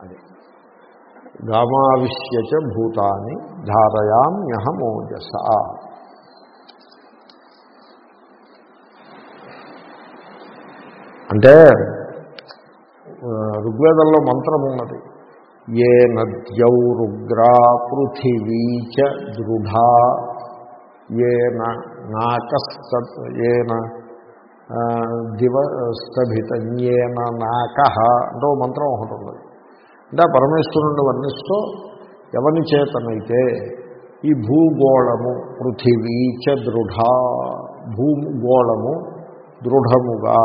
అది. గామావిశ్యచ భూతాన్ని ధారయామ్యహమోజస. అంటే ఋగ్వేదంలో మంత్రం ఉన్నది. ఏ నద్యౌ రుగ్రా పృథివీ చ దృఢా. ఏన నాకస్త ఏన ఆ, దివ స్థభితన్యేన నాక. అంటూ మంత్రం ఒకటి ఉన్నది. అంటే ఆ పరమేశ్వరుణ్ణి వర్ణిస్తూ ఎవని చేతనైతే ఈ భూగోళము పృథివీ చ దృఢ భూగోళము దృఢముగా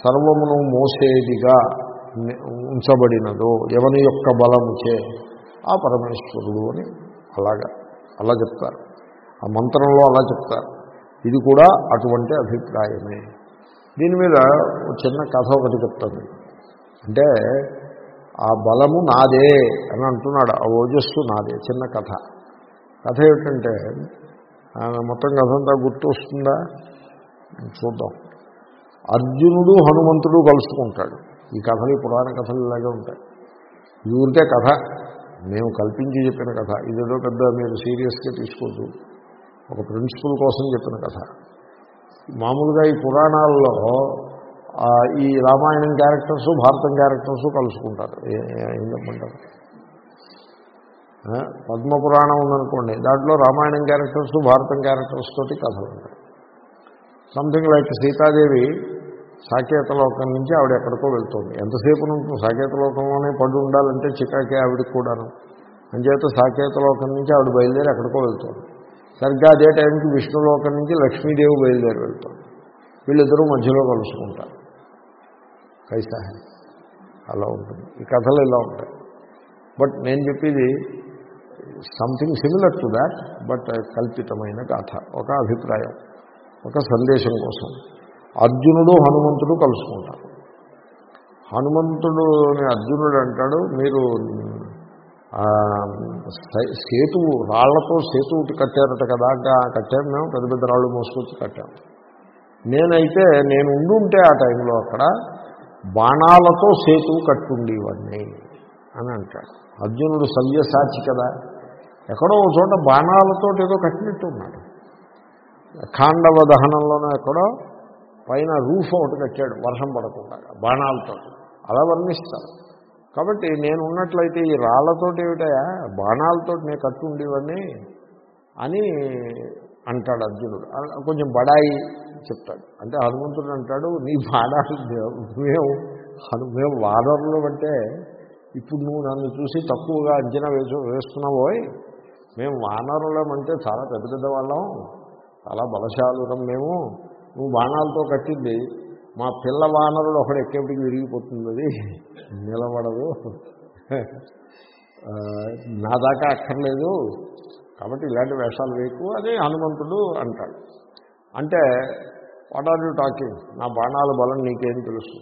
సర్వమును మోసేదిగా ఉంచబడినదో ఎవని యొక్క బలముచే ఆ పరమేశ్వరుడు అని అలాగా అలా చెప్తారు. ఆ మంత్రంలో అలా చెప్తారు. ఇది కూడా అటువంటి అభిప్రాయమే. దీని మీద ఒక చిన్న కథ ఒకటి చెప్తాను. అంటే ఆ బలము నాదే అని అంటున్నాడు. ఆ ఓజస్సు నాదే చిన్న కథ. కథ ఏమిటంటే మొత్తం కథ అంతా గుర్తు వస్తుందా చూద్దాం. అర్జునుడు హనుమంతుడు కలుసుకుంటాడు. ఈ కథలు ఈ పురాణ కథలు ఇలాగే ఉంటాయి. ఇది ఊరికే కథ. మేము కల్పించి చెప్పిన కథ. ఇదేదో పెద్ద మీరు సీరియస్గా తీసుకోవద్దు. ఒక ప్రిన్సిపల్ కోసం చెప్పిన కథ. మామూలుగా ఈ పురాణాల్లో ఈ రామాయణం క్యారెక్టర్స్ భారతం క్యారెక్టర్స్ కలుసుకుంటారు. ఏ- ఏం చెప్పమంటారు? పద్మపురాణం ఉందనుకోండి దాంట్లో రామాయణం క్యారెక్టర్స్ భారతం క్యారెక్టర్స్ తోటి కథలు ఉంటాయి సంథింగ్ లైక్ సీతాదేవి సాకేతలోకం నుంచి ఆవిడ ఎక్కడికో వెళ్తుంది. ఎంతసేపు ఉంటుంది సాకేతలోకంలోనే పడి ఉండాలంటే చికాకే ఆవిడకి కూడాను. అంచేత సాకేతలోకం నుంచి ఆవిడ బయలుదేరి ఎక్కడికో వెళ్తుంది. సరిగ్గా అదే టైంకి విష్ణులోకం నుంచి లక్ష్మీదేవి బయలుదేరి వెళ్తుంది. వీళ్ళిద్దరూ మధ్యలో కలుసుకుంటారు. కైసా హై. అలా ఉంటుంది. ఈ కథలు ఇలా ఉంటాయి. బట్ నేను చెప్పేది something similar to that but కల్పితమైన కథ ఒక అభిప్రాయం ఒక సందేశం కోసం. అర్జునుడు హనుమంతుడు కలుసుకుంటారు. హనుమంతుడు అర్జునుడు అంటాడు మీరు సేతువు రాళ్ళతో సేతువు కట్టారట కదా "ఆ, కట్టాము మేము పెద్ద పెద్ద రాళ్ళు మోసుకొచ్చి కట్టాము నేనైతే నేను ఉండుంటే ఆ టైంలో అక్కడ బాణాలతో సేతువు కట్టుండేవాడిని అని అంటాడు. అర్జునుడు సవ్యసాచి కదా. ఎక్కడో ఒక చోట బాణాలతో ఏదో కట్టినట్టు ఉన్నాడు ఖాండవ దహనంలోనూ ఎక్కడో పైన రూఫ్ ఒకటి కట్టాడు వర్షం పడకుండా బాణాలతో అలా వర్ణిస్తారు. కాబట్టి నేను ఉన్నట్లయితే ఈ రాళ్ళతోటి ఏమిటయా బాణాలతో నేను కట్టు ఉండేవాడిని అని అంటాడు అర్జునుడు. కొంచెం బడాయి చెప్తాడు. అంటే హనుమంతుడు అంటాడు నీ బాడా మేము హను మేము వానరులు అంటే ఇప్పుడు నువ్వు నన్ను చూసి తక్కువగా అంచనా వేసు వేస్తున్నావోయ్. మేము వానరులమంటే చాలా పెద్ద పెద్ద వాళ్ళం. చాలా బలశాలురం మేము. నువ్వు బాణాలతో కట్టింది. మా పిల్ల వానరుడు ఒకడు ఎక్కేపటికి విరిగిపోతుంది అది. నిలబడదు. నా దాకా అక్కర్లేదు. కాబట్టి ఇలాంటి వేషాలు వేయకు అని హనుమంతుడు అంటాడు. అంటే వాట్ ఆర్ యూ టాకింగ్ నా బాణాల బలం నీకేం తెలుసు?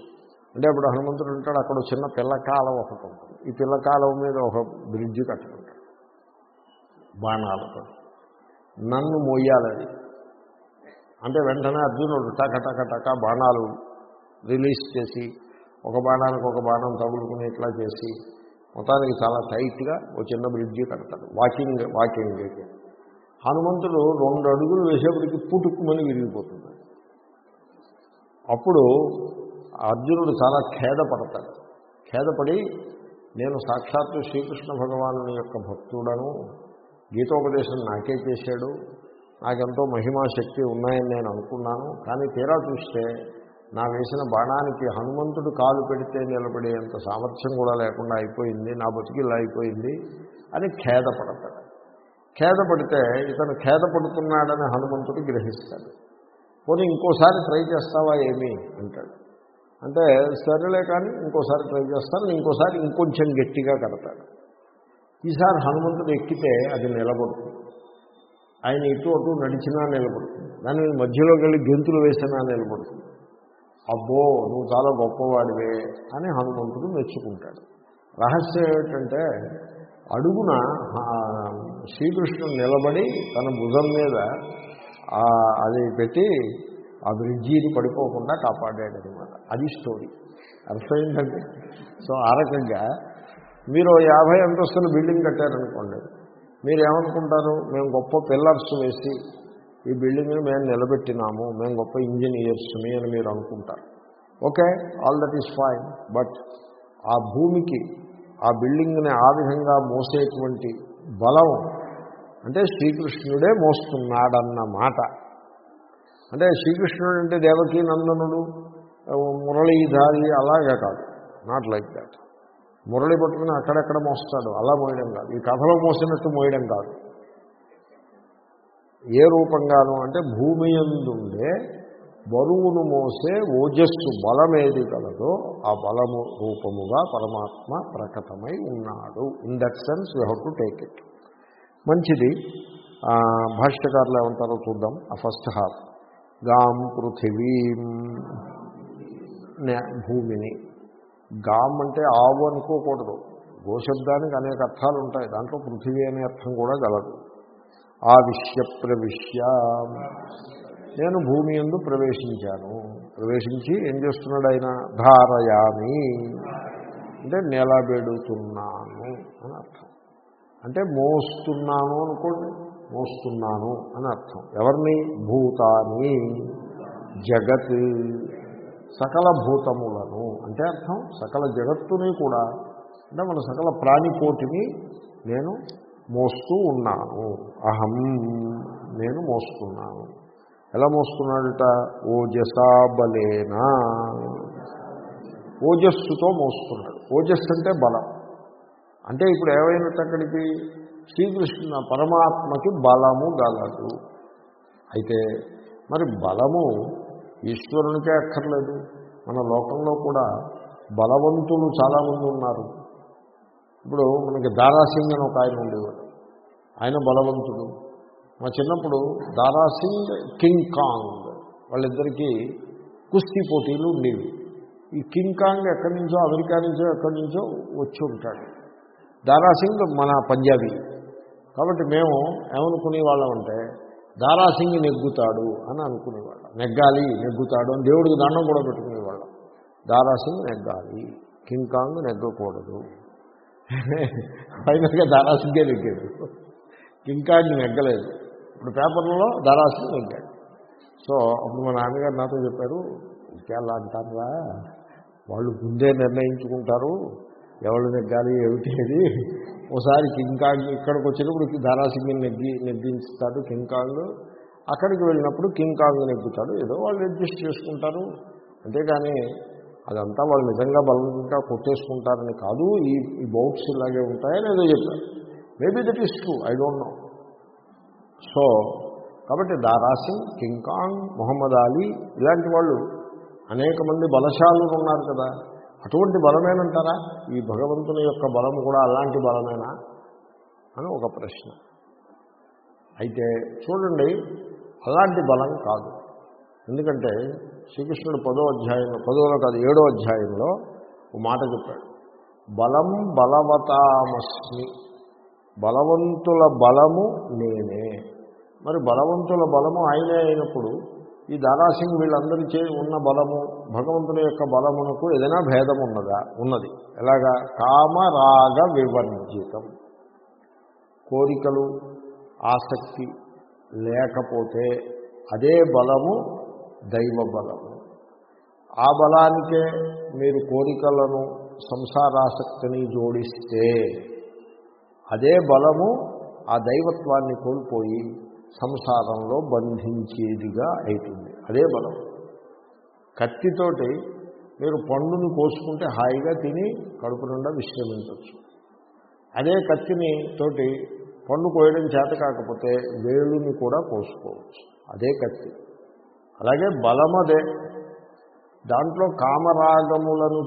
అంటే ఇప్పుడు హనుమంతుడు ఉంటాడు అక్కడ చిన్న పిల్లకాలం ఒకటి ఉంటుంది. ఈ పిల్లకాలం మీద ఒక బ్రిడ్జ్ కట్టుకుంటాడు. బాణాలతో. నన్ను మొయ్యాలది అంటే వెంటనే అర్జునుడు టక టక టక బాణాలు రిలీజ్ చేసి ఒక బాణానికి ఒక బాణం తగులుకుని ఇట్లా చేసి మొత్తానికి చాలా టైట్గా ఒక చిన్న బ్రిడ్జి కడతాడు వాకింగ్ వాకింగ్ హనుమంతుడు రెండు అడుగులు వేసేప్పటికి పుట్టుకుమని విరిగిపోతుంది. అప్పుడు అర్జునుడు చాలా ఖేదపడతాడు. ఖేదపడి నేను సాక్షాత్తు శ్రీకృష్ణ భగవాను యొక్క భక్తుడను. గీతోపదేశం నాకే చేశాడు. నాకెంతో మహిమా శక్తి ఉన్నాయని నేను అనుకున్నాను. కానీ తీరా చూస్తే నా వేసిన బాణానికి హనుమంతుడు కాలు పెడితే నిలబడేంత సామర్థ్యం కూడా లేకుండా అయిపోయింది నా బతికిలా అయిపోయింది అని ఖేదపడతాడు. ఖేదపడితే ఇతను ఖేదపడుతున్నాడని హనుమంతుడు గ్రహిస్తాడు. పోనీ ఇంకోసారి ట్రై చేస్తావా ఏమి? అంటాడు. అంటే సరేలే కానీ ఇంకోసారి ట్రై చేస్తాను ఇంకోసారి ఇంకొంచెం గట్టిగా కడతాడు. ఈసారి హనుమంతుడు ఎక్కితే అది నిలబడుతుంది. ఆయన ఇటు అటు నడిచినా నిలబడుతుంది. దాని మధ్యలోకి వెళ్ళి గెంతులు వేసినా నిలబడుతుంది. అబ్బో నువ్వు చాలా గొప్పవాడివే అని హనుమంతుడు మెచ్చుకుంటాడు. రహస్యం ఏమిటంటే అడుగున శ్రీకృష్ణుడు నిలబడి తన భుజం మీద అది పెట్టి ఆ బ్రిడ్జీని పడిపోకుండా కాపాడాడు అనమాట అది స్టోరీ. అర్థమైందండి? సో ఆ రకంగా మీరు యాభై అంతస్తుల బిల్డింగ్ కట్టారనుకోండి మీరు ఏమనుకుంటారు మేము గొప్ప పిల్లర్స్ వేసి ఈ బిల్డింగ్ని మేము నిలబెట్టినాము మేము గొప్ప ఇంజనీర్స్ని అని మీరు అనుకుంటారు. Okay all that is fine but ఆ భూమికి ఆ బిల్డింగ్ని ఆ విధంగా మోసేటువంటి బలం అంటే శ్రీకృష్ణుడే మోస్తున్నాడన్న మాట. అంటే శ్రీకృష్ణుడు అంటే దేవకీ నందనుడు మురళీధారి అలాగే కాదు నాట్ లైక్ దాట్ మురళి పట్టుకుని అక్కడెక్కడ మోస్తాడు? అలా మోయడం కాదు. ఈ కథలో మోసినట్టు మోయడం కాదు. ఏ రూపంగాను అంటే భూమి ఎందుండే బరువును మోసే ఓజస్సు బలమేది కలదో ఆ బలము రూపముగా పరమాత్మ ప్రకటమై ఉన్నాడు. In that sense you have to take it మంచిది. భాష్యకారులు ఏమంటారో చూద్దాం. ఆ ఫస్ట్ హాఫ్ గాం పృథివీం నే- భూమిని. గాం అంటే ఆవు అనుకోకూడదు. గోశబ్దానికి అనేక అర్థాలు ఉంటాయి దాంట్లో పృథివీ అనే అర్థం కూడా గలదు. ఆవిశ్య ప్రవిశ్య. నేను భూమి ఎందు ప్రవేశించాను. ప్రవేశించి ఏం చేస్తున్నాడు ఆయన? ధారయామి. అంటే నిలబెడుతున్నాను అని అర్థం. అంటే మోస్తున్నాను అనుకోండి. మోస్తున్నాను అని అర్థం. ఎవరిని? భూతాన్ని. జగత్. సకల భూతములను. అంటే అర్థం? సకల జగత్తుని కూడా. అంటే మన సకల ప్రాణికోటిని నేను మోస్తూ ఉన్నాను. అహం నేను మోస్తున్నాను. ఎలా మోస్తున్నాడట? ఓజసా బలేనా? ఓజస్సుతో మోస్తున్నాడు. ఓజస్సు అంటే బలం. అంటే ఇప్పుడు ఏమైనట్టు అక్కడికి? శ్రీకృష్ణ పరమాత్మకి బలము గలదు. అయితే మరి బలము ఈశ్వరునికే అక్కర్లేదు. మన లోకంలో కూడా బలవంతులు చాలామంది ఉన్నారు. ఇప్పుడు మనకి దారాసింగ్ అని ఒక ఆయన ఉండేవాడు. ఆయన బలవంతుడు. మా చిన్నప్పుడు దారాసింగ్ కింగ్ కాంగ్ వాళ్ళిద్దరికీ కుస్తీ పోటీలు ఉండేవి. ఈ కింగ్ కాంగ్ ఎక్కడి నుంచో అమెరికా నుంచో ఎక్కడి నుంచో వచ్చి ఉంటాడు. దారాసింగ్ మన పంజాబీ. కాబట్టి మేము ఏమనుకునే వాళ్ళం అంటే దారాసింగ్ నెగ్గుతాడు అని అనుకునేవాళ్ళం. నెగ్గాలి నెగ్గుతాడు అని దేవుడికి దండం కూడా పెట్టుకునేవాళ్ళం. Dara Singh నెగ్గాలి king Kong నెగ్గకూడదు. ఫైనల్గా దారాసింగే నెగ్గాడు కింకాడిని నెగ్గలేదు ఇప్పుడు పేపర్లలో దారాసింగ్ నెగ్గాడు సో అప్పుడు మా నాన్నగారు నాతో చెప్పారు ఇంకా అంటారా వాళ్ళు ముందే నిర్ణయించుకుంటారు. ఎవరు నెగ్గాలి ఏమిటి అది ఒకసారి కింగ్ ఇక్కడికి వచ్చినప్పుడు ధారాసింగ్ని నెగ్గి నెగ్గించుతాడు కింకాంగ్ అక్కడికి వెళ్ళినప్పుడు కింకాంగ్ నెగ్గుతాడు. ఏదో వాళ్ళు అడ్జస్ట్ చేసుకుంటారు. అంతేగాని అదంతా వాళ్ళు నిజంగా బలంగా కొట్టేసుకుంటారని కాదు ఈ ఈ బౌట్స్ ఇలాగే ఉంటాయని ఏదో చెప్పారు. Maybe that is true I don't know so కాబట్టి దారాసింగ్ కింగ్ కాంగ్ మొహమ్మద్ అలీ ఇలాంటి వాళ్ళు అనేక మంది బలశాలు ఉన్నారు కదా. అటువంటి బలమేనంటారా? ఈ భగవంతుని యొక్క బలం కూడా అలాంటి బలమేనా? అని ఒక ప్రశ్న. అయితే చూడండి అలాంటి బలం కాదు. ఎందుకంటే శ్రీకృష్ణుడు పదో అధ్యాయంలో పదోలో కాదు ఏడో అధ్యాయంలో ఒక మాట చెప్పాడు. బలం బలవతామస్మి బలవంతుల బలము నేనే. మరి బలవంతుల బలము ఆయనే అయినప్పుడు ఈ దారాసింగ్ వీళ్ళందరి చే ఉన్న బలము భగవంతుని యొక్క బలమునకు ఏదైనా భేదం ఉన్నదా? ఉన్నది. ఎలాగా? కామరాగ వివర్జితం. కోరికలు ఆసక్తి లేకపోతే అదే బలము దైవ బలము ఆ బలానికే మీరు కోరికలను సంసారాసక్తిని జోడిస్తే అదే బలము ఆ దైవత్వాన్ని కోల్పోయి సంసారంలో బంధించేదిగా అవుతుంది అదే బలం. కత్తితోటి మీరు పండును కోసుకుంటే హాయిగా తిని కడుపు నిండా విశ్రమించవచ్చు అదే కత్తిని తోటి పండు కోయడం చేత కాకపోతే వేలుని కూడా కోసుకోవచ్చు. అదే కత్తి. అలాగే బలమదే. దాంట్లో కామరాగములను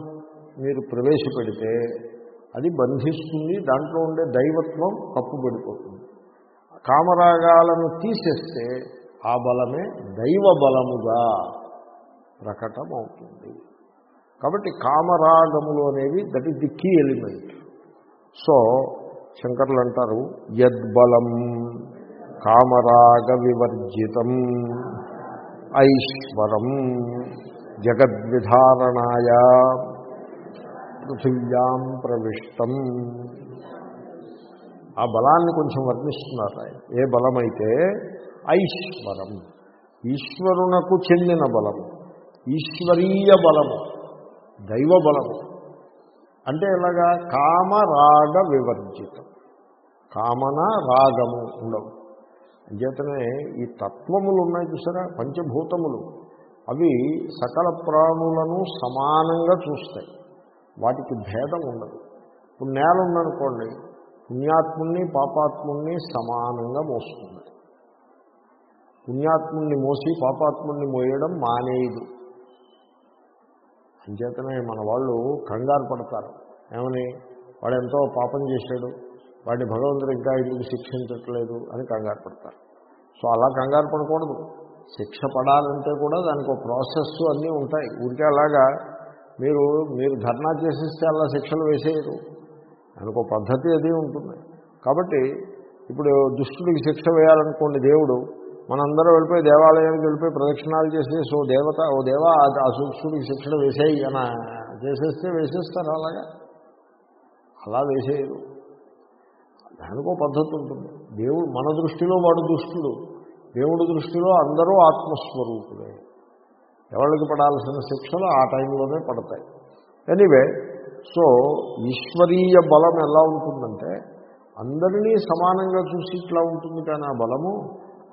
మీరు ప్రవేశపెడితే అది బంధిస్తుంది దాంట్లో ఉండే దైవత్వం కప్పుబడిపోతుంది కామరాగాలను తీసేస్తే ఆ బలమే దైవ బలముగా ప్రకటమవుతుంది. కాబట్టి కామరాగములు అనేవి that is the key element so శంకర్లు అంటారు యద్బలం కామరాగ వివర్జితం. ఐశ్వరం జగద్విధారణాయ పృథివ్యాం ప్రవిష్టం. ఆ బలాన్ని కొంచెం వర్ణిస్తున్నారు ఆయన. ఏ బలమైతే ఐశ్వరం. ఈశ్వరునకు చెందిన బలము ఈశ్వరీయ బలము దైవ బలము అంటే ఎలాగా? కామరాగ వివర్జితం. కామన రాగము ఉండవు. అంచేతనే ఈ తత్వములు ఉన్నాయి చూసారా? పంచభూతములు. అవి సకల ప్రాణులను సమానంగా చూస్తాయి. వాటికి భేదం ఉండదు. ఇప్పుడు నేల ఉందనుకోండి పుణ్యాత్ముణ్ణి పాపాత్ముణ్ణి సమానంగా మోస్తుంది. పుణ్యాత్ముల్ని మోసి పాపాత్ముణ్ణి మోయడం మానేయదు. అంచేతనే మన వాళ్ళు కంగారు పడతారు. ఏమని? వాడు ఎంతో పాపం చేశాడు? వాడిని భగవంతుడు ఇంకా ఎందుకు శిక్షించట్లేదు అని కంగారు పడతారు. సో అలా కంగారు పడకూడదు. శిక్ష పడాలంటే కూడా దానికి ఒక ప్రాసెస్ అన్నీ ఉంటాయి. ఊరికే అలాగా మీరు మీరు ధర్నా చేసేస్తే అలా శిక్షలు వేసేయరు. దానికి ఒక పద్ధతి అది ఉంటుంది. కాబట్టి ఇప్పుడు దుష్టుడికి శిక్ష వేయాలనుకోండి దేవుడు మనందరం వెళ్ళిపోయి దేవాలయానికి వెళ్ళిపోయి ప్రదక్షిణాలు చేసేసి ఓ దేవత ఓ దేవ ఆ- ఆ శిక్షణ వేసేయి అని చేసేస్తే వేసేస్తారు అలాగా. అలా వేసేయరు. దానికో పద్ధతి ఉంటుంది. దేవుడు మన దృష్టిలో వాడు దుష్టుడు. దేవుడి దృష్టిలో అందరూ ఆత్మస్వరూపులే. ఎవరికి పడాల్సిన శిక్షలు ఆ టైంలోనే పడతాయి. ఎనీవే సో ఈశ్వరీయ బలం ఎలా ఉంటుందంటే అందరినీ సమానంగా చూసి ఇట్లా ఉంటుంది కానీ ఆ బలము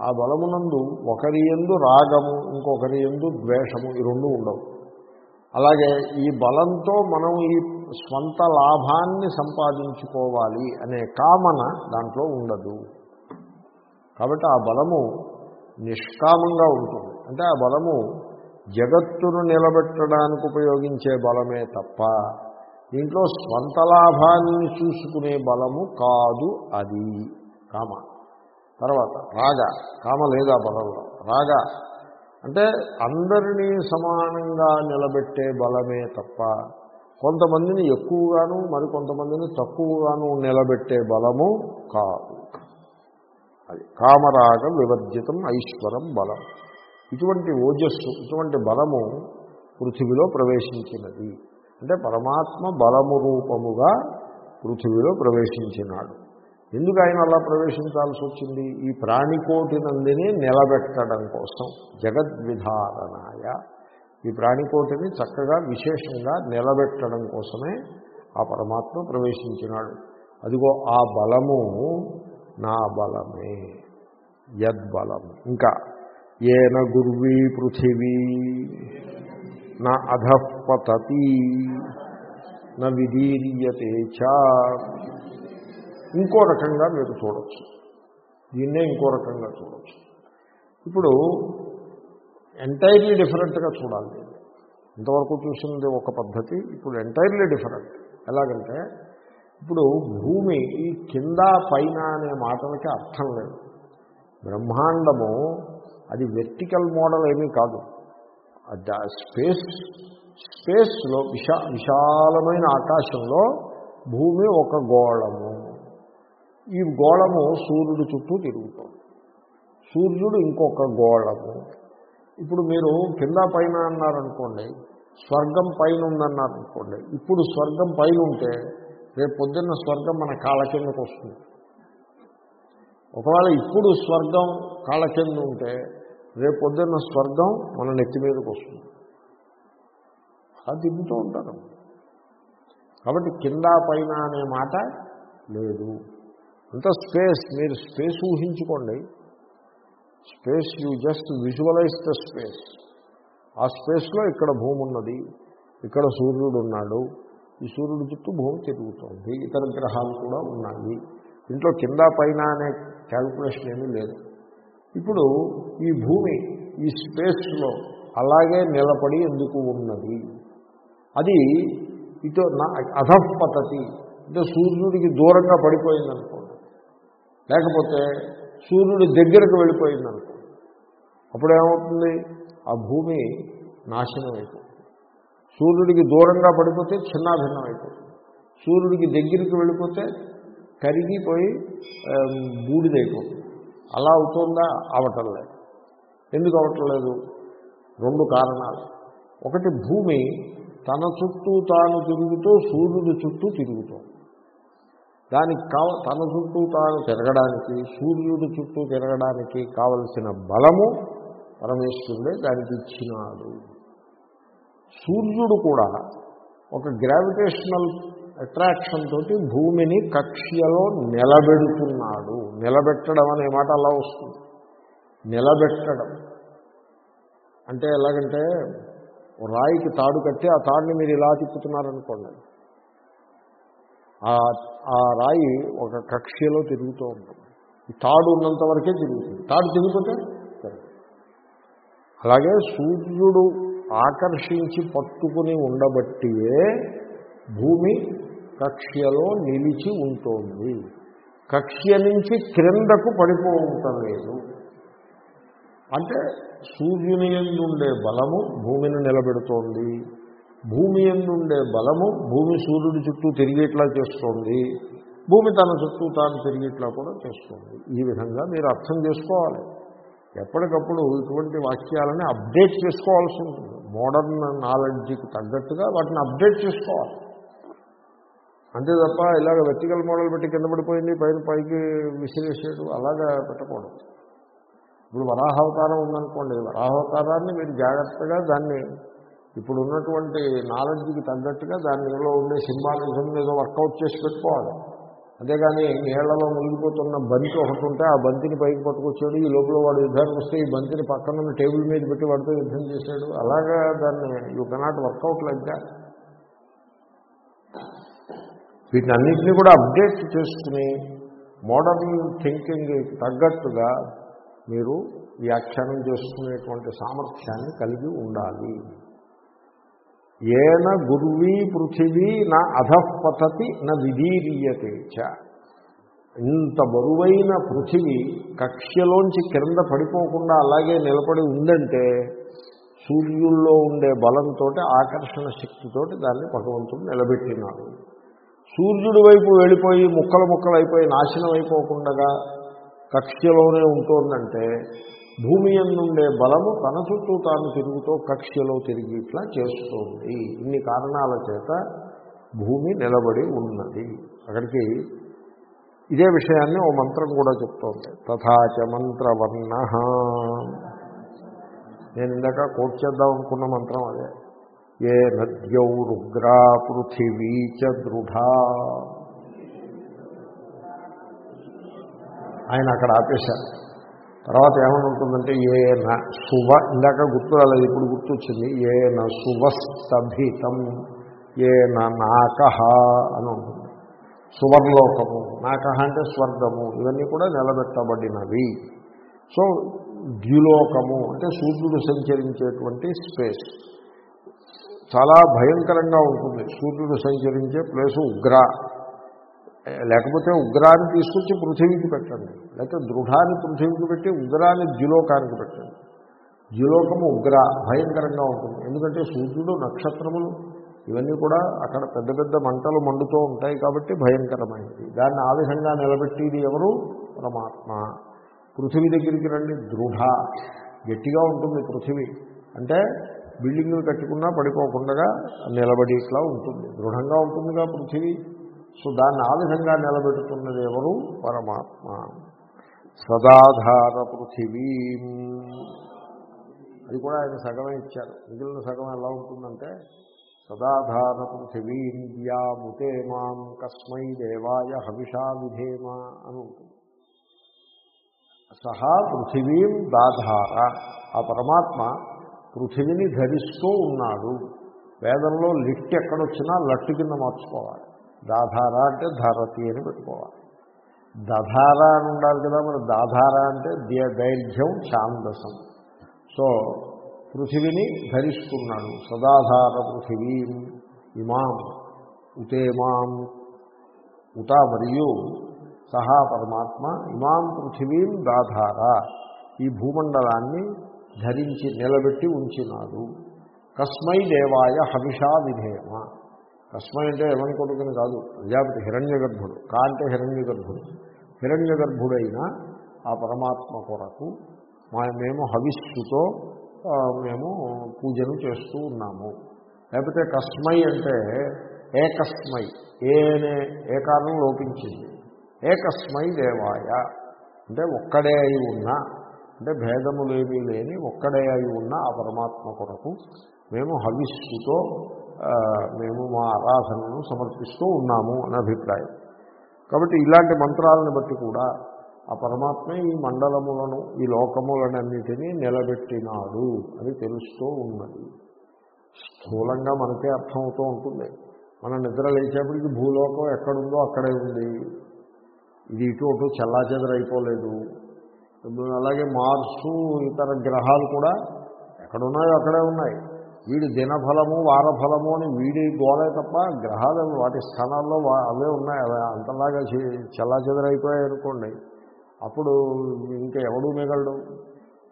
ఆ బలమునందు ఒకరి ఎందు రాగము ఇంకొకరి ఎందు ద్వేషము ఈ రెండు ఉండవు. అలాగే ఈ బలంతో మనం ఈ స్వంత లాభాన్ని సంపాదించుకోవాలి అనే కామన దాంట్లో ఉండదు. కాబట్టి ఆ బలము నిష్కామంగా ఉంటుంది. అంటే ఆ బలము జగత్తును నిలబెట్టడానికి ఉపయోగించే బలమే తప్ప దీంట్లో స్వంత లాభాన్ని చూసుకునే బలము కాదు అది. కామ. తర్వాత రాగ. కామ లేదా బలంలో రాగ. అంటే అందరినీ సమానంగా నిలబెట్టే బలమే తప్ప కొంతమందిని ఎక్కువగాను మరి కొంతమందిని తక్కువగాను నిలబెట్టే బలము కాదు. అది కామరాగ వివర్జితం ఐశ్వరం బలం. ఇటువంటి ఓజస్సు ఇటువంటి బలము పృథివిలో ప్రవేశించినది. అంటే పరమాత్మ బలము రూపముగా పృథివిలో ప్రవేశించినాడు. ఎందుకు ఆయన అలా ప్రవేశించాల్సి వచ్చింది? ఈ ప్రాణికోటినందిని నిలబెట్టడం కోసం. జగద్విధారణాయ ఈ ప్రాణికోటిని చక్కగా విశేషంగా నిలబెట్టడం కోసమే ఆ పరమాత్మ ప్రవేశించినాడు. అదిగో ఆ బలము నా బలమే యద్బలము. ఇంకా ఏన గుర్వీ పృథివీ నా అధపతతి నా విధీర్యతే చ. ఇంకో రకంగా మీరు చూడొచ్చు. దీన్నే ఇంకో రకంగా చూడొచ్చు. ఇప్పుడు ఎంటైర్లీ డిఫరెంట్గా చూడాలి. ఇంతవరకు చూసింది ఒక పద్ధతి ఇప్పుడు ఎంటైర్లీ డిఫరెంట్ ఎలాగంటే ఇప్పుడు భూమి ఈ కింద పైన అనే మాటలకి అర్థం లేదు. బ్రహ్మాండము అది వెర్టికల్ మోడల్ ఏమీ కాదు. అది స్పేస్ స్పేస్లో విశా విశాలమైన ఆకాశంలో భూమి ఒక గోళము. ఈ గోళము సూర్యుడు చుట్టూ తిరుగుతుంది. సూర్యుడు ఇంకొక గోళము. ఇప్పుడు మీరు కింద పైన అన్నారనుకోండి స్వర్గం పైన ఉందన్నారనుకోండి ఇప్పుడు స్వర్గం పైన ఉంటే రేపు పొద్దున్న స్వర్గం మన కాళ్ళ కిందకు వస్తుంది. ఒకవేళ ఇప్పుడు స్వర్గం కాళ్ళ కింద ఉంటే రేపు పొద్దున్న స్వర్గం మన నెత్తి మీదకి వస్తుంది. అలా తిరుగుతూ ఉంటారు. కాబట్టి కింద పైన అనే మాట లేదు. అంత స్పేస్ మీరు స్పేస్ ఊహించుకోండి. Space you just visualize the space. ఆ స్పేస్లో ఇక్కడ భూమి ఉన్నది ఇక్కడ సూర్యుడు ఉన్నాడు ఈ సూర్యుడు చుట్టూ భూమి తిరుగుతోంది ఇతర గ్రహాలు కూడా ఉన్నాయి. ఇంట్లో కింద పైన అనే క్యాల్కులేషన్ ఏమీ లేదు. ఇప్పుడు ఈ భూమి ఈ స్పేస్లో అలాగే నిలబడి ఎందుకు ఉన్నది? అది ఇటు నా అధపతతి అంటే సూర్యుడికి దూరంగా పడిపోయిందనుకోండి. లేకపోతే సూర్యుడి దగ్గరకు వెళ్ళిపోయింది అప్పుడు ఏమవుతుంది ఆ భూమి నాశనం అయిపోతుంది సూర్యుడికి దూరంగా పడిపోతే చిన్నాభిన్నం అయిపోతుంది సూర్యుడికి దగ్గరికి వెళ్ళిపోతే కరిగిపోయి బూడిదైపోతుంది. అలా అవుతుందా? అవటం లేదు ఎందుకు అవటం లేదు రెండు కారణాలు. ఒకటి భూమి తన చుట్టూ తాను తిరుగుతూ సూర్యుడి చుట్టూ తిరుగుతుంది. దానికి కావ తన చుట్టూ తాను తిరగడానికి సూర్యుడు చుట్టూ తిరగడానికి కావలసిన బలము పరమేశ్వరుడే దానికి ఇచ్చినాడు సూర్యుడు కూడా ఒక గ్రావిటేషనల్ అట్రాక్షన్ తోటి భూమిని కక్ష్యలో నిలబెడుతున్నాడు. నిలబెట్టడం అనే మాట అలా వస్తుంది. నిలబెట్టడం. అంటే ఎలాగంటే రాయికి తాడు కట్టి ఆ తాడుని మీరు ఇలా తిప్పుతున్నారనుకోండి. ఆ ఆ రాయి ఒక కక్ష్యలో తిరుగుతూ ఉంటుంది. ఈ తాడు ఉన్నంత వరకే తిరుగుతుంది. తాడు తిరిగిపోతే అలాగే సూర్యుడు ఆకర్షించి పట్టుకుని ఉండబట్టియే భూమి కక్ష్యలో నిలిచి ఉంటుంది. కక్ష్య నుంచి క్రిందకు పడిపోవటలేదు అంటే సూర్యుని ఎందుండే బలము భూమిని నిలబెడుతోంది. భూమి ఎందుండే బలము? భూమి సూర్యుడి చుట్టూ తిరిగేట్లా చేస్తోంది. భూమి తన చుట్టూ తాను తిరిగేట్లా కూడా చేస్తుంది. ఈ విధంగా మీరు అర్థం చేసుకోవాలి. ఎప్పటికప్పుడు ఇటువంటి వాక్యాలని అప్డేట్ చేసుకోవాల్సి ఉంటుంది. మోడర్న్ నాలెడ్జ్కి తగ్గట్టుగా వాటిని అప్డేట్ చేసుకోవాలి. అంతే తప్ప ఇలాగ వెర్టికల్ మోడల్ పెట్టి కింద పడిపోయింది పైన పైకి విసిరేసాడు అలాగా పెట్టకూడదు. ఇప్పుడు వరాహావతారం ఉందనుకోండి. వరాహావతారాన్ని మీరు జాగ్రత్తగా దాన్ని ఇప్పుడు ఉన్నటువంటి నాలెడ్జ్కి తగ్గట్టుగా దానిలో ఉండే సింబాలిజం ఏదో వర్కౌట్ చేసి పెట్టుకోవాలి. అంతేగాని నీళ్ళలో మునిగిపోతున్న బంతి ఒకటి ఉంటే ఆ బంతిని పైకి పట్టుకొచ్చాడు ఈ లోపల వాడు యుద్ధానికి వస్తే ఈ బంతిని పక్కన ఉన్న టేబుల్ మీద పెట్టి వాడితో యుద్ధం చేశాడు. అలాగా దాన్ని you cannot work out like that అన్నింటినీ కూడా అప్డేట్ చేసుకుని మోడర్న్ థింకింగ్ తగ్గట్టుగా మీరు వ్యాఖ్యానం చేసుకునేటువంటి సామర్థ్యాన్ని కలిగి ఉండాలి. ఏన గుర్వీ పృథివీ నా అధపతతి నా విధీరియతే చ. ఇంత బరువైన పృథివీ కక్ష్యలోంచి క్రింద పడిపోకుండా అలాగే నిలబడి ఉందంటే సూర్యుల్లో ఉండే బలంతో ఆకర్షణ శక్తితోటి దాన్ని భగవంతుడు నిలబెట్టినాడు. సూర్యుడి వైపు వెళ్ళిపోయి ముక్కలు ముక్కలు అయిపోయి నాశనం అయిపోకుండా కక్ష్యలోనే ఉంటుందంటే భూమి ఎందుండే బలము తన చుట్టూ తాను తిరుగుతూ కక్ష్యలో తిరిగి ఇట్లా చేస్తోంది. ఇన్ని కారణాల చేత భూమి నిలబడి ఉన్నది. అక్కడికి ఇదే విషయాన్ని ఓ మంత్రం కూడా చెప్తోంది. తథాచ మంత్రవర్ణ. నేను ఇందాక కోట్ చేద్దాం అనుకున్న మంత్రం అదే. ఏ నద్యౌ రుగ్రా పృథివీ చ దృఢా. ఆయన అక్కడ ఆపేశారు. తర్వాత ఏమని ఉంటుందంటే ఏ న శుభ ఇందాక గుర్తు రాలేదు ఇప్పుడు గుర్తొచ్చింది ఏ న శుభస్తభితం ఏ నాక అని ఉంటుంది. సువర్లోకము నాక అంటే స్వర్గము ఇవన్నీ కూడా నిలబెట్టబడినవి. సో ద్యులోకము అంటే సూర్యుడు సంచరించేటువంటి స్పేస్. చాలా భయంకరంగా ఉంటుంది. సూర్యుడు సంచరించే ప్లేసు ఉగ్ర. లేకపోతే ఉగ్రాన్ని తీసుకొచ్చి పృథివీకి పెట్టండి. లేకపోతే దృఢాన్ని పృథివీకి పెట్టి ఉగ్రాన్ని ద్యులోకానికి పెట్టండి. ద్యులోకము ఉగ్ర భయంకరంగా ఉంటుంది. ఎందుకంటే సూర్యుడు నక్షత్రములు ఇవన్నీ కూడా అక్కడ పెద్ద పెద్ద మంటలు మండుతూ ఉంటాయి కాబట్టి భయంకరమైనది దాన్ని ఆ విధంగా నిలబెట్టేది ఎవరు? పరమాత్మ. పృథివీ దగ్గరికి రండి. దృఢ. గట్టిగా ఉంటుంది పృథివీ. అంటే బిల్డింగ్లు కట్టుకున్నా పడిపోకుండా నిలబడి ఇట్లా ఉంటుంది. దృఢంగా ఉంటుందిగా పృథివీ. సో దాన్ని ఆ విధంగా నిలబెడుతున్నది ఎవరు? పరమాత్మ. సదాధార పృథివీ. అది కూడా ఆయన సగమే ఇచ్చారు. మిగిలిన సగం ఎలా ఉంటుందంటే సదాధార పృథివీం వ్యాముతే మాం కస్మై దేవాయ హవిషా విధేమ అని ఉంటుంది. సహా పృథివీం దాధార. ఆ పరమాత్మ పృథివిని ధరిస్తూ ఉన్నాడు. వేదంలో లిఫ్ట్ ఎక్కడొచ్చినా లట్టు కింద మార్చుకోవాలి. దాధార అంటే ధరతి అని పెట్టుకోవాలి. దధార అని ఉండాలి కదా మరి దాధార అంటే దైర్ఘ్యం ఛాందసం. సో పృథివిని ధరిస్తున్నాడు. సదాధార పృథివీం ఇమాం ఉతేమాం ఉత మరియు సహా పరమాత్మ ఇమాం పృథివీం దాధార. ఈ భూమండలాన్ని ధరించి నిలబెట్టి ఉంచినాడు. కస్మై దేవాయ హవిషా విధేమ. కస్మై అంటే ఎవరి కొడుకుని కాదు ప్రజాపతి హిరణ్య గర్భుడు కా అంటే హిరణ్య గర్భుడు హిరణ్య గర్భుడైన ఆ పరమాత్మ కొరకు మా మేము హవిస్సుతో మేము పూజను చేస్తూ ఉన్నాము. లేకపోతే కస్మై అంటే ఏకస్మై ఏనే అనే ఏ కారణం లోపించింది. ఏకస్మై దేవాయ. అంటే ఒక్కడే అయి ఉన్న అంటే భేదములేమీ లేని ఒక్కడే అయి ఉన్న ఆ పరమాత్మ కొరకు మేము హవిస్సుతో మేము మా ఆరాధనను సమర్పిస్తూ ఉన్నాము అనే అభిప్రాయం. కాబట్టి ఇలాంటి మంత్రాలను బట్టి కూడా ఆ పరమాత్మ ఈ మండలములను ఈ లోకములనన్నిటినీ నిలబెట్టినాడు అని తెలుస్తూ ఉన్నది. స్థూలంగా మనకే అర్థమవుతూ ఉంటుంది. మనం నిద్ర లేచేపటికి భూలోకం ఎక్కడుందో అక్కడే ఉంది. ఇది ఇటు అటు చెల్లాచెదరైపోలేదు. అలాగే మార్సు ఇతర గ్రహాలు కూడా ఎక్కడున్నాయో అక్కడే ఉన్నాయి. వీడి దినఫలము వారఫలము అని వీడి గోలే తప్ప గ్రహాలు వాటి స్థానాల్లో వా- అవే ఉన్నాయి. అవి అంతలాగా చెల్లాచెదరైపోయాయి అనుకోండి అప్పుడు ఇంకా ఎవడూ మిగలడు.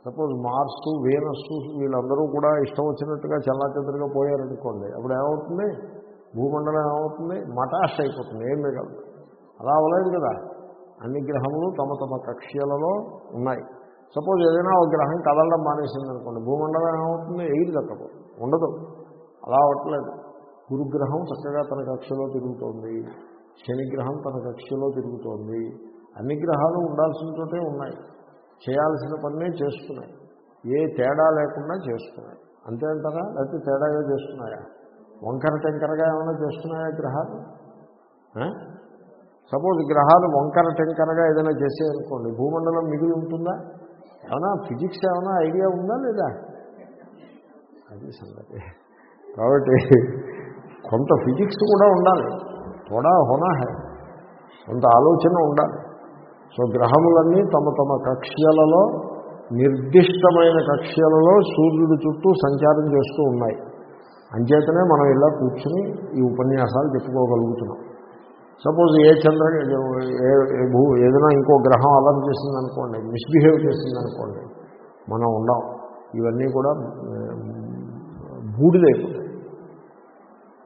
సపోజ్ మార్స్ వీనస్ వీళ్ళందరూ కూడా ఇష్టం వచ్చినట్టుగా చెల్లాచెదరుగా పోయారనుకోండి. అప్పుడు ఏమవుతుంది? భూమండలం ఏమవుతుంది? మటాష్ అయిపోతుంది. ఏం మిగలదు. అలా అవలేదు కదా. అన్ని గ్రహములు తమ తమ కక్ష్యలలో ఉన్నాయి. సపోజ్ ఏదైనా ఒక గ్రహం కదలడం మానేసింది అనుకోండి భూమండలం ఏమవుతుంది? ఎయిర్ తప్పకపోతుంది ఉండదు. అలా అవట్లేదు గురుగ్రహం చక్కగా తన కక్షలో తిరుగుతోంది. శనిగ్రహం తన కక్షలో తిరుగుతోంది. అన్ని గ్రహాలు ఉండాల్సిన చోటే ఉన్నాయి. చేయాల్సిన పనే చేస్తున్నాయి. ఏ తేడా లేకుండా చేస్తున్నాయి. అంతే అంటారా? లేకపోతే తేడాగా చేస్తున్నాయా? వంకర టెంకరగా ఏమైనా చేస్తున్నాయా గ్రహాలు? సపోజ్ గ్రహాలు వంకర టెంకరగా ఏదైనా చేసేయనుకోండి భూమండలం మిగిలి ఉంటుందా? ఏమైనా ఫిజిక్స్ ఏమైనా ఐడియా ఉందా లేదా? అది సంగతి. కాబట్టి కొంత ఫిజిక్స్ కూడా ఉండాలి. కూడా హోనా హే. కొంత ఆలోచన ఉండాలి. సో గ్రహములన్నీ తమ తమ కక్ష్యలలో నిర్దిష్టమైన కక్ష్యలలో సూర్యుడి చుట్టూ సంచారం చేస్తూ ఉన్నాయి. అంచేతనే మనం ఇలా కూర్చుని ఈ ఉపన్యాసాలు చెప్పుకోగలుగుతున్నాం. సపోజ్ ఏ చంద్ర ఏ ఏ భూ ఏదైనా ఇంకో గ్రహం అలర్ట్ చేసిందనుకోండి మిస్బిహేవ్ చేసిందనుకోండి మనం ఉండం. ఇవన్నీ కూడా బూడిదైపోతాయి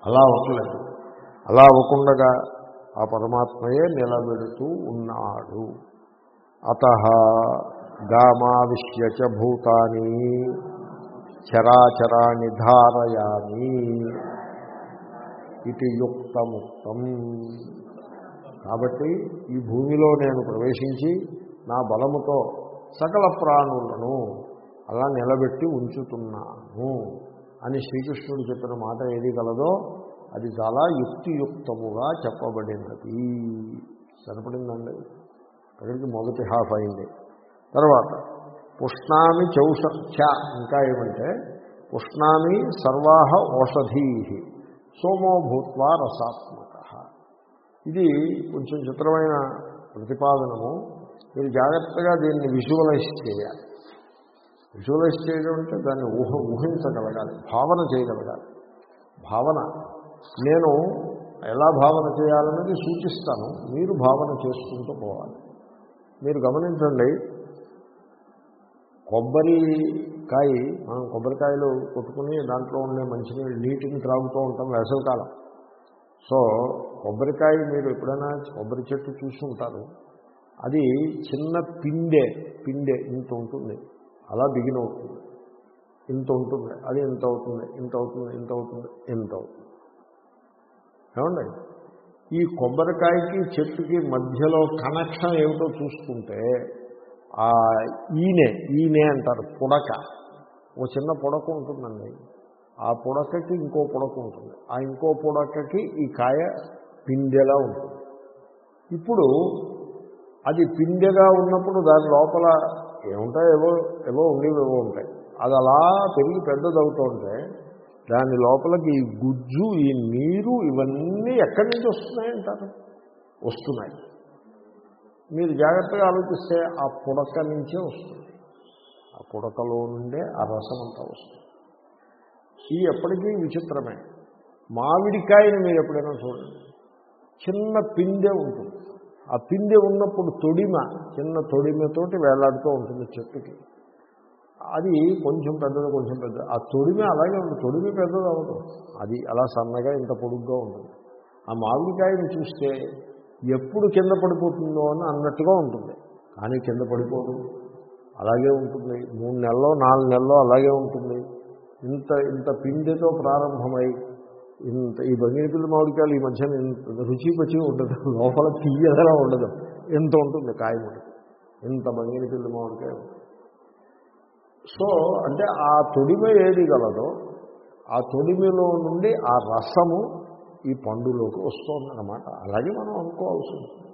అలా అవ్వట్లేదు అలా అవ్వకుండా ఆ పరమాత్మయే నిలబెడుతూ ఉన్నాడు. అత గామావిష్య భూతాని చరాచరాన్ని ధారయామి ఇది యుక్తముక్తం. కాబట్టి ఈ భూమిలో నేను ప్రవేశించి నా బలముతో సకల ప్రాణులను అలా నిలబెట్టి ఉంచుతున్నాను. అని శ్రీకృష్ణుడు చెప్పిన మాట ఏది కలదో అది చాలా యుక్తియుక్తముగా చెప్పబడినది. సరిపడిందండి? అక్కడికి మొదటి హాఫ్ అయింది. తర్వాత పుష్ణామి చౌష ఇంకా ఏమంటే పుష్ణామి సర్వాహ ఓషధీ సోమో భూత్వా రసాత్మక. ఇది కొంచెం చిత్రమైన ప్రతిపాదనము. మీరు జాగ్రత్తగా దీన్ని విజువలైజ్ చేయాలి. విజువలైజ్ చేయడం అంటే దాన్ని ఊహ ఊహించగలగాలి భావన చేయగలగాలి. భావన. నేను ఎలా భావన చేయాలన్నది సూచిస్తాను మీరు భావన చేసుకుంటూ పోవాలి. మీరు గమనించండి కొబ్బరికాయ మనం కొబ్బరికాయలు కొట్టుకుని దాంట్లో ఉండే మంచినీళ్ళు నీటిని త్రాగుతూ ఉంటాం వేసవికాలం. సో కొబ్బరికాయ మీరు ఎప్పుడైనా కొబ్బరి చెట్టు చూసి ఉంటారు. అది చిన్న పిండే పిండే ఇంత ఉంటుంది. అలా బిగిన్ అవుతుంది. ఇంత ఉంటుంది అది ఇంత అవుతుంది ఇంత అవుతుంది ఇంత అవుతుంది ఇంత అవుతుంది. ఏమండి? ఈ కొబ్బరికాయకి చెట్టుకి మధ్యలో కనెక్షన్ ఏమిటో చూసుకుంటే ఆ ఈనె ఈనె అంటారు పుడక. ఓ చిన్న పుడక ఉంటుందండి. ఆ పుడకకి ఇంకో పుడక ఉంటుంది. ఆ ఇంకో పుడకకి ఈ కాయ పిందెలా ఉంటుంది. ఇప్పుడు అది పిందెగా ఉన్నప్పుడు దాని లోపల ఏముంటాయి ఏవో ఏవో ఉండేవి ఏవో ఉంటాయి. అది అలా పెరిగి పెద్దదవుతుంటే దాని లోపలికి ఈ గుజ్జు ఈ నీరు ఇవన్నీ ఎక్కడి నుంచి వస్తున్నాయంటారు వస్తున్నాయి. మీరు జాగ్రత్తగా ఆలోచిస్తే ఆ పుడక నుంచే వస్తుంది. ఆ పుడకలో నుండే ఆ రసం అంతా వస్తుంది. ఇది ఎప్పటికీ విచిత్రమే. మామిడికాయని మీరు ఎప్పుడైనా చూడండి. చిన్న పిండే ఉంటుంది. ఆ పిందె ఉన్నప్పుడు తొడిమ చిన్న తొడిమతోటి వేలాడుతూ ఉంటుంది చెట్టుకి. అది కొంచెం పెద్దది కొంచెం పెద్దది ఆ తొడిమ అలాగే ఉంటుంది. తొడిమి పెద్దది అవ్వదు. అది అలా సన్నగా ఇంత పొడుగ్గా ఉంటుంది. ఆ మామిడికాయని చూస్తే ఎప్పుడు కింద పడిపోతుందో అని అన్నట్టుగా ఉంటుంది. కానీ కింద పడిపోదు. అలాగే ఉంటుంది. మూడు నెలలో నాలుగు నెలలో అలాగే ఉంటుంది. ఇంత ఇంత పిండితో ప్రారంభమై ఇంత ఈ బంగినపిల్లి మామిడికాయలు ఈ మధ్యన ఇంత రుచి పచ్చి ఉండదు. లోపల తీయదలా ఉండదు. ఎంత ఉంటుంది కాయ ఉంటుంది ఇంత బంగినపిల్లి మామిడికాయ. సో అంటే ఆ తొడిమ ఏది గలదో ఆ తొడిమిలో నుండి ఆ రసము ఈ పండులోకి వస్తుందన్నమాట. అలాగే మనం అనుకోవాల్సి ఉంటుంది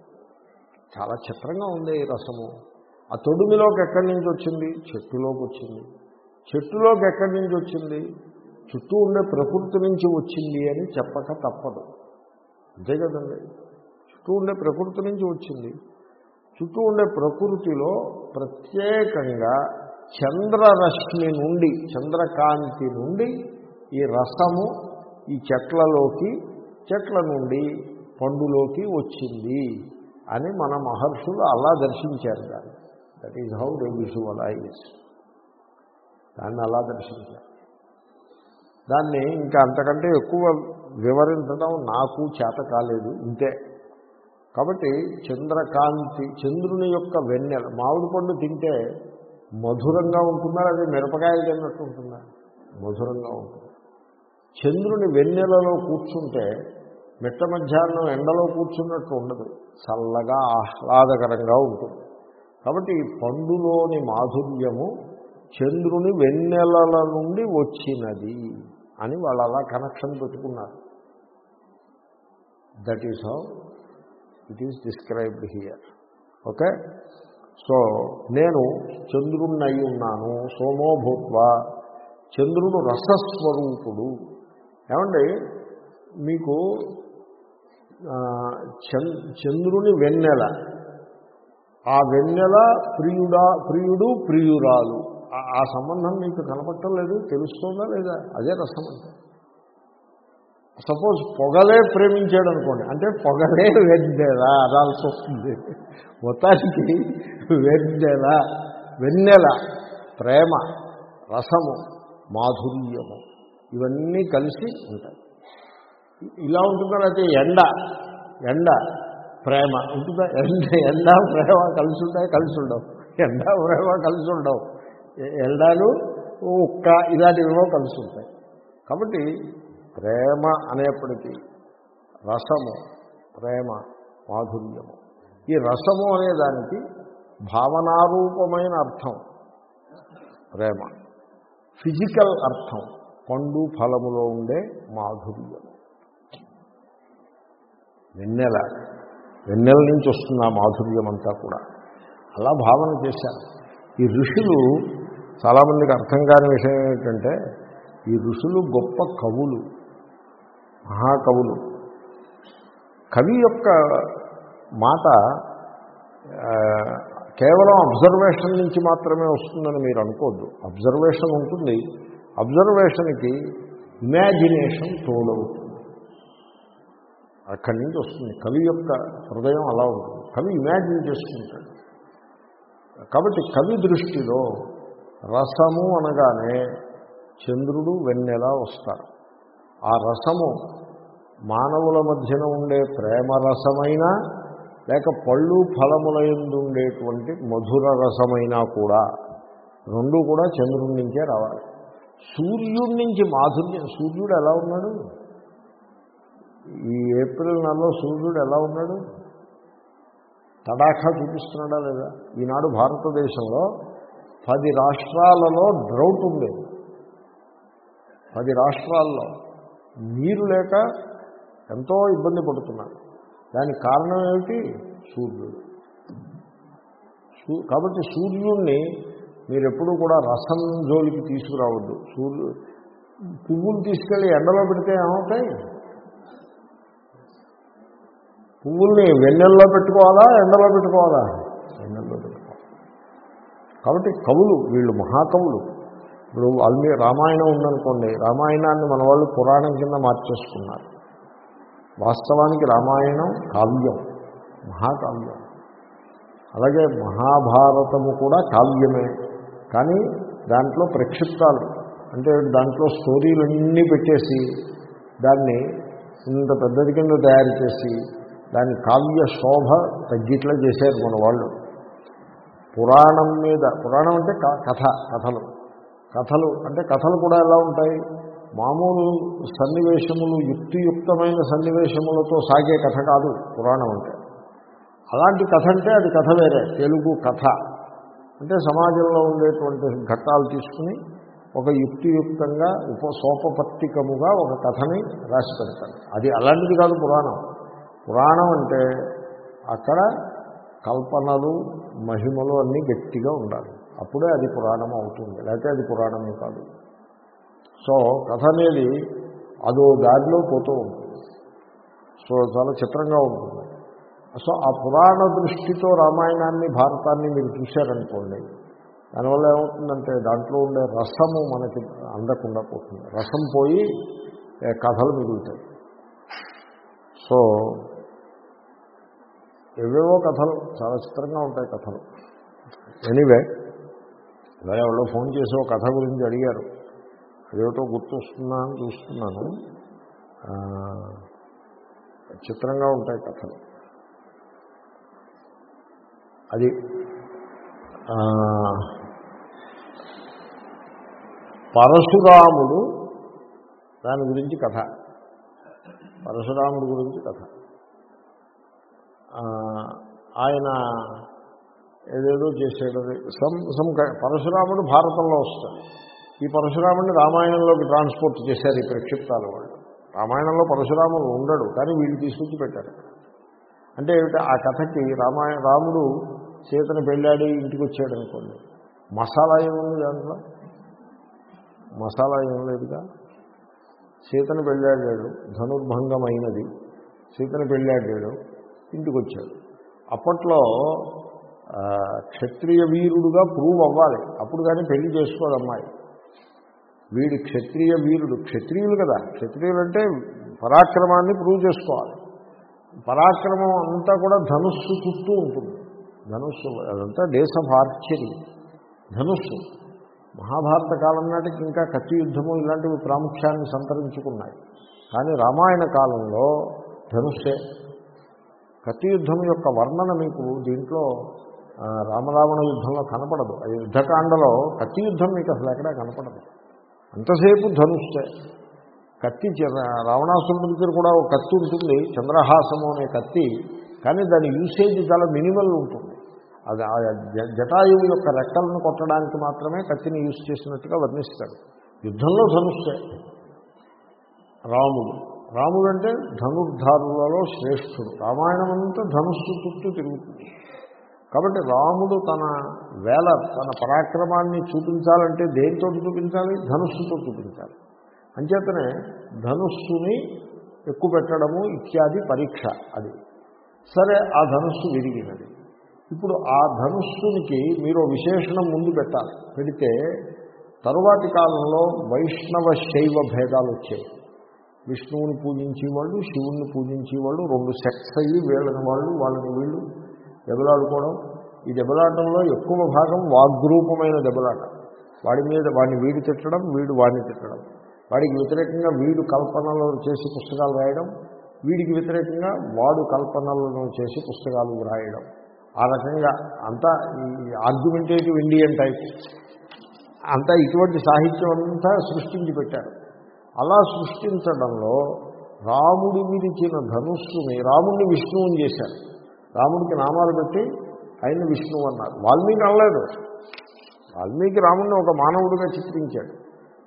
చాలా చిత్రంగా ఉంది ఈ రసము. ఆ తొడిమిలోకి ఎక్కడి నుంచి వచ్చింది? చెట్టులోకి వచ్చింది. చెట్టులోకి ఎక్కడి నుంచి వచ్చింది? చుట్టూ ఉండే ప్రకృతి నుంచి వచ్చింది అని చెప్పక తప్పదు. అంతే కదండి? చుట్టూ ఉండే ప్రకృతి నుంచి వచ్చింది. చుట్టూ ఉండే ప్రకృతిలో ప్రత్యేకంగా చంద్రరశ్మి నుండి చంద్రకాంతి నుండి ఈ రసము ఈ చెట్లలోకి చెట్ల నుండి పండులోకి వచ్చింది అని మన మహర్షులు అలా దర్శించారు దాన్ని. That is how they visualize దాన్ని అలా దర్శించారు. దాన్ని ఇంకా అంతకంటే ఎక్కువ వివరించడం నాకు చేత కాలేదు ఇంతే. కాబట్టి చంద్రకాంతి చంద్రుని యొక్క వెన్నెల మామిడి పండు తింటే మధురంగా ఉంటుందా అది మిరపకాయలు తిన్నట్టు ఉంటుందా? మధురంగా ఉంటుంది. చంద్రుని వెన్నెలలో కూర్చుంటే మిట్ట మధ్యాహ్నం ఎండలో కూర్చున్నట్టు ఉండదు చల్లగా ఆహ్లాదకరంగా ఉంటుంది. కాబట్టి ఈ పండులోని మాధుర్యము చంద్రుని వెన్నెలల నుండి వచ్చినది అని వాళ్ళు అలా కనెక్షన్ పెట్టుకున్నారు. That is how it is described here okay so నేను చంద్రుణ్ణి అయి ఉన్నాను సోమో భూత్వ. చంద్రుడు రసస్వరూపుడు. ఏమండి? మీకు చంద్రుని వెన్నెల. ఆ వెన్నెల ప్రియుడా ప్రియుడు ప్రియురాలు. ఆ- సంబంధం మీకు కనపడటం లేదు తెలుస్తుందా లేదా? అదే రసం అంటే. సపోజ్ పొగలే ప్రేమించాడు అనుకోండి అంటే పొగలే వెన్నెలా అనాల్సి వస్తుంది మొత్తానికి వెన్నెల వెన్నెల ప్రేమ రసము మాధుర్యము ఇవన్నీ కలిసి ఉంటాయి. ఇలా ఉంటుందా ఎండ ఎండ ప్రేమ ఉంటుందా? ఎండ ఎండ ప్రేమ కలిసి ఉంటాయి? కలిసి ఉండవు. ఎండ ప్రేమ కలిసి ఉండవు. ఎండాలు ఉక్క ఇలాంటివిలో కలిసి ఉంటాయి. కాబట్టి ప్రేమ అనేప్పటికీ రసము ప్రేమ మాధుర్యము. ఈ రసము అనేదానికి భావనారూపమైన అర్థం ప్రేమ. ఫిజికల్ అర్థం పండు ఫలములో ఉండే మాధుర్యము వెన్నెల వెన్నెల నుంచి వస్తుంది ఆ మాధుర్యం అంతా కూడా. అలా భావన చేశారు. ఈ ఋషులు చాలామందికి అర్థం కాని విషయం ఏమిటంటే ఈ ఋషులు గొప్ప కవులు మహాకవులు. కవి యొక్క మాట కేవలం అబ్జర్వేషన్ నుంచి మాత్రమే వస్తుందని మీరు అనుకోవద్దు అబ్జర్వేషన్ ఉంటుంది. అబ్జర్వేషన్కి ఇమాజినేషన్ తోడవుతుంది. అక్కడి నుంచి వస్తుంది. కవి యొక్క హృదయం అలా ఉంటుంది. కవి ఇమాజిన్ చేసుకుంటాడు. కాబట్టి కవి దృష్టిలో రసము అనగానే చంద్రుడు వెన్నెల వస్తారు ఆ రసము మానవుల మధ్యన ఉండే ప్రేమ రసమైనా లేక పళ్ళు ఫలముల ఉండేటువంటి మధుర రసమైనా కూడా రెండు కూడా చంద్రుడి నుంచే రావాలి. సూర్యుడి నుంచి మాధుర్యం సూర్యుడు ఎలా ఉన్నాడు? ఈ ఏప్రిల్ నెలలో సూర్యుడు ఎలా ఉన్నాడు? తడాఖా చూపిస్తున్నాడా లేదా? ఈనాడు భారతదేశంలో పది రాష్ట్రాలలో డ్రౌట్ ఉండేది పది రాష్ట్రాల్లో నీరు లేక ఎంతో ఇబ్బంది పడుతున్నారు దానికి కారణం ఏమిటి? సూర్యుడు. కాబట్టి సూర్యుడిని మీరు ఎప్పుడూ కూడా రసం జోలికి తీసుకురావద్దు. సూర్యు పువ్వులు తీసుకెళ్ళి ఎండలో పెడితే ఏమవుతాయి? పువ్వుల్ని వెన్నెల్లో పెట్టుకోవాలా? ఎండలో పెట్టుకోవాలా? ఎండల్లో పెట్టుకోవాలి కాబట్టి కవులు వీళ్ళు మహాకవులు. ఇప్పుడు వాల్మీ రామాయణం ఉందనుకోండి రామాయణాన్ని మన వాళ్ళు పురాణం కింద మార్చేసుకున్నారు. వాస్తవానికి రామాయణం కావ్యం మహాకావ్యం. అలాగే మహాభారతము కూడా కావ్యమే. కానీ దాంట్లో ప్రక్షిప్తాలు అంటే దాంట్లో స్టోరీలన్నీ పెట్టేసి దాన్ని ఇంత పెద్దది కింద తయారు చేసి దాని కావ్య శోభ తగ్గిట్లా చేశారు మన వాళ్ళు పురాణం మీద పురాణం అంటే క- కథ కథలు. కథలు అంటే కథలు కూడా ఎలా ఉంటాయి? మామూలు సన్నివేశములు యుక్తియుక్తమైన సన్నివేశములతో సాగే కథ కాదు పురాణం అంటే. అలాంటి కథ అంటే అది కథ వేరే తెలుగు కథ. అంటే సమాజంలో ఉండేటువంటి ఘట్టాలు తీసుకుని ఒక యుక్తియుక్తంగా ఉప సోపపత్తికముగా ఒక కథని రాసి పెడతారు. అది అలాంటిది కాదు పురాణం. పురాణం అంటే అక్కడ కల్పనలు మహిమలు అన్నీ గట్టిగా ఉండాలి. అప్పుడే అది పురాణం అవుతుంది. లేకపోతే అది పురాణమే కాదు. సో కథ అనేది అదో దారిలో పోతూ ఉంటుంది. సో చాలా చిత్రంగా ఉంటుంది. సో ఆ పురాణ దృష్టితో రామాయణాన్ని భారతాన్ని మీరు చూశారనుకోండి దానివల్ల ఏమవుతుందంటే దాంట్లో ఉండే రసము మనకి అందకుండా పోతుంది. రసం పోయి కథలు మిగులుతాయి. సో ఏవేవో కథలు చాలా చిత్రంగా ఉంటాయి కథలు. ఎనీవే ఇలా ఎవరో ఫోన్ చేసి ఒక కథ గురించి అడిగారు. అదేమిటో గుర్తొస్తుందా అని చూస్తున్నాను. చిత్రంగా ఉంటాయి కథలు. అది పరశురాముడు దాని గురించి కథ. పరశురాముడి గురించి కథ. ఆయన ఏదేదో చేసాడు సమ్ సమ్ పరశురాముడు భారతంలో వస్తాడు. ఈ పరశురాముడిని రామాయణంలోకి ట్రాన్స్పోర్ట్ చేశారు ఈ ప్రక్షిప్తాల వాళ్ళు. రామాయణంలో పరశురాముడు ఉండడు కానీ వీళ్ళు తీసుకొచ్చి పెట్టారు అంటే ఏమిటి ఆ కథకి రామాయణ రాముడు సీతను పెళ్ళాడి ఇంటికి వచ్చాడు అనుకోండి. మసాలా ఏముంది దాంట్లో? మసాలా ఏం లేదుగా? సీతను పెళ్ళాడాడు ధనుర్భంగమైనది. సీతను పెళ్ళాడాడు ఇంటికి వచ్చాడు అప్పట్లో క్షత్రియ వీరుడుగా ప్రూవ్ అవ్వాలి. అప్పుడు కానీ పెళ్ళి చేసుకోదు అమ్మాయి. వీడు క్షత్రియ వీరుడు. క్షత్రియులు కదా. క్షత్రియులు అంటే పరాక్రమాన్ని ప్రూవ్ చేసుకోవాలి. పరాక్రమం అంతా కూడా ధనుస్సు చుట్టూ ఉంటుంది. ధనుస్సు అదంతా డేస్ ఆఫ్ ఆర్చరీ ధనుస్సు. మహాభారత కాలం నాటికి ఇంకా కత్తి యుద్ధము ఇలాంటివి ప్రాముఖ్యాన్ని సంతరించుకున్నాయి. కానీ రామాయణ కాలంలో ధనుస్సే. కత్తి యుద్ధం యొక్క వర్ణన మీకు దీంట్లో రామరావణ యుద్ధంలో కనపడదు. ఆ యుద్ధకాండలో కత్తి యుద్ధం మీకు అసలు ఎక్కడా కనపడదు. అంతసేపు ధనుస్తే కత్తి చి- రావణాసురుడి దగ్గర కూడా ఒక కత్తి ఉంటుంది చంద్రహాసము అనే కత్తి కానీ దాని యూసేజ్ చాలా మినిమల్ ఉంటుంది. అది ఆ జ- జటాయువు యొక్క రెక్కలను కొట్టడానికి మాత్రమే కత్తిని యూజ్ చేసినట్టుగా వర్ణిస్తాడు యుద్ధంలో ధనుస్తే రాముడు. రాముడు అంటే ధనుర్ధారులలో శ్రేష్ఠుడు. రామాయణం అంతా ధనుస్సు చుట్టూ తిరుగుతుంది. కాబట్టి రాముడు తన వేల తన పరాక్రమాన్ని చూపించాలంటే దేనితో చూపించాలి? ధనుస్సుతో చూపించాలి. అంచేతనే ధనుస్సుని ఎక్కువ పెట్టడము ఇత్యాది పరీక్ష అది. సరే ఆ ధనుస్సు విరిగినది. ఇప్పుడు ఆ ధనుస్సునికి మీరు విశేషణం ముందు పెట్టాలి. పెడితే తరువాతి కాలంలో వైష్ణవ శైవ భేదాలు వచ్చాయి విష్ణువుని పూజించేవాళ్ళు శివుణ్ణి పూజించేవాళ్ళు రెండు సెక్స్ అయ్యి వీళ్ళని వాళ్ళు వాళ్ళని వీళ్ళు దెబ్బలాడుకోవడం. ఈ దెబ్బలాటంలో ఎక్కువ భాగం వాగ్రూపమైన దెబ్బలాట. వాడి మీద వాడిని వీడు తిట్టడం వీడు వాడిని తిట్టడం. వాడికి వ్యతిరేకంగా వీడు కల్పనలు చేసి పుస్తకాలు రాయడం వీడికి వ్యతిరేకంగా వాడు కల్పనలను చేసి పుస్తకాలు రాయడం. ఆ రకంగా అంతా ఈ ఆర్గ్యుమెంటేటివ్ ఇండియన్ టైప్ అంతా ఇటువంటి సాహిత్యం అంతా సృష్టించి పెట్టారు. అలా సృష్టించడంలో రాముడి విరిచిన ధనుస్సుని రాముడిని విష్ణువుని చేశారు. రాముడికి నామాలు పెట్టి ఆయన విష్ణువు అన్నారు. వాల్మీకి అనలేదు. వాల్మీకి రాముడిని ఒక మానవుడిగా చిత్రించాడు.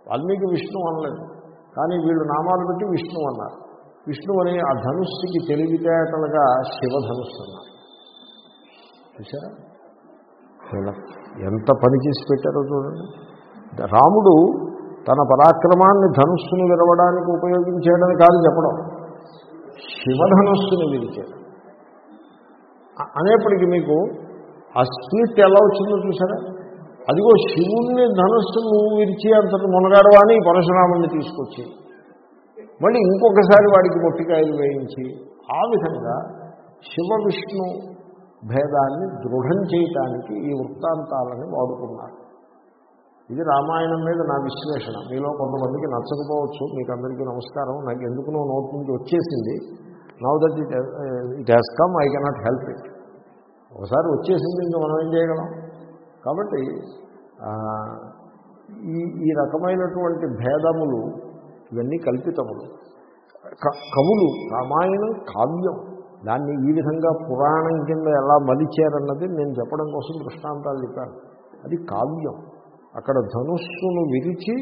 వాల్మీకి విష్ణువు అనలేదు. కానీ వీళ్ళు నామాలు పెట్టి విష్ణువు అన్నారు. విష్ణువు అని ఆ ధనుస్సుకి తెలివితేటలుగా శివధనుస్సు అన్నారు. చూసారా ఎంత పని చేసి పెట్టారో చూడండి. రాముడు తన పరాక్రమాన్ని ధనుస్సుని విరవడానికి ఉపయోగించేయడని కాదు చెప్పడం. శివధనుస్సుని విరిచాడు అనేప్పటికీ మీకు ఆ స్ప్లిట్ ఎలా వచ్చిందో చూసారా? అదిగో శివుణ్ణి ధనుస్సు నువ్వు విరిచి అంతటి మునగాడవాణి పరశురాముణ్ణి తీసుకొచ్చి మళ్ళీ ఇంకొకసారి వాడికి మొట్టికాయలు వేయించి ఆ విధంగా శివ విష్ణు భేదాన్ని దృఢం చేయటానికి ఈ వృత్తాంతాలని వాడుకున్నారు. ఇది రామాయణం మీద నా విశ్లేషణ. మీలో కొంతమందికి నచ్చకపోవచ్చు. మీకు అందరికీ నమస్కారం. నాకు ఎందుకునో నోట్ నుంచి వచ్చేసింది? Now that it it has come I cannot help it ఒకసారి వచ్చేసింది ఇంకా మనం ఏం చేయగలం? కాబట్టి ఈ ఈ రకమైనటువంటి భేదములు ఇవన్నీ కల్పితములు. క- కవులు రామాయణం కావ్యం. దాన్ని ఈ విధంగా పురాణం కింద ఎలా మలిచారన్నది నేను చెప్పడం కోసం దృష్టాంతాలు చెప్పాను. అది కావ్యం. అక్కడ ధనుస్సును విరిచి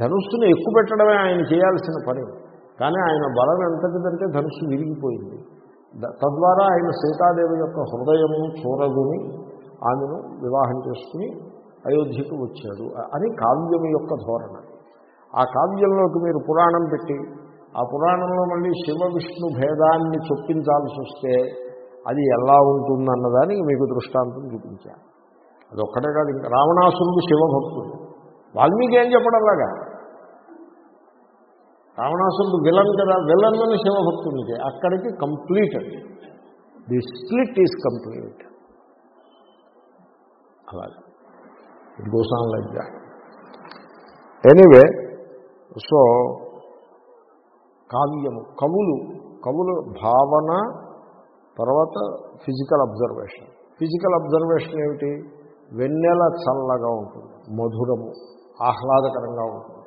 ధనుస్సును ఎక్కువ పెట్టడమే ఆయన చేయాల్సిన పని. కానీ ఆయన బలం ఎంతటిదంటే ధనుస్సు విరిగిపోయింది. తద్వారా ఆయన సీతాదేవి యొక్క హృదయమును చూరగుని ఆమెను వివాహం చేసుకుని అయోధ్యకు వచ్చాడు. అని కావ్యం యొక్క ధోరణ. ఆ కావ్యంలోకి మీరు పురాణం పెట్టి ఆ పురాణంలో మళ్ళీ శివ విష్ణు భేదాన్ని చొప్పించాల్సి వస్తే అది ఎలా ఉంటుందన్నదానికి మీకు దృష్టాంతం చూపించాను. అదొక్కటే కాదు ఇంకా రావణాసురుడు శివభక్తుడు. వాల్మీకి ఏం చెప్పడంలాగా రావణాసురుడు విలన్ కదా విలన్ అని శివభక్తుడికి అక్కడికి complete the split is complete. అలాగే. It goes on like that. Anyway so కావ్యము కవులు కవులు భావన తర్వాత ఫిజికల్ అబ్జర్వేషన్. ఫిజికల్ అబ్జర్వేషన్ ఏమిటి? వెన్నెల చల్లగా ఉంటుంది మధురము ఆహ్లాదకరంగా ఉంటుంది.